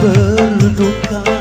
perlukan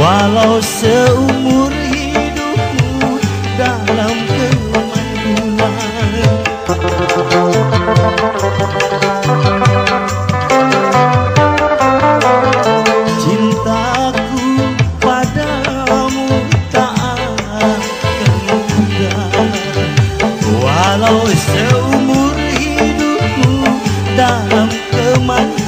Walau seumur hidupmu dalam kemandulan Cintaku padamu tak akan pudar Walau seumur hidupmu dalam kemandulan